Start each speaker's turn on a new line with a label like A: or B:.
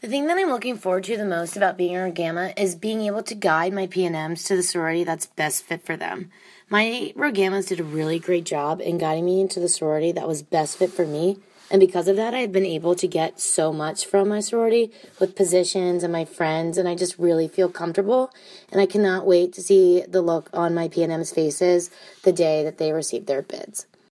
A: The thing that I'm looking forward to the most about being a Rho Gamma is being able to guide my PNMs to the sorority that's best fit for them. My Rho Gammas did a really great job in guiding me into the sorority that was best fit for me, and because of that, I've been able to get so much from my sorority with positions and my friends, and I just really feel comfortable. And I cannot wait to see the look on my PNM's faces the day that they receive their bids.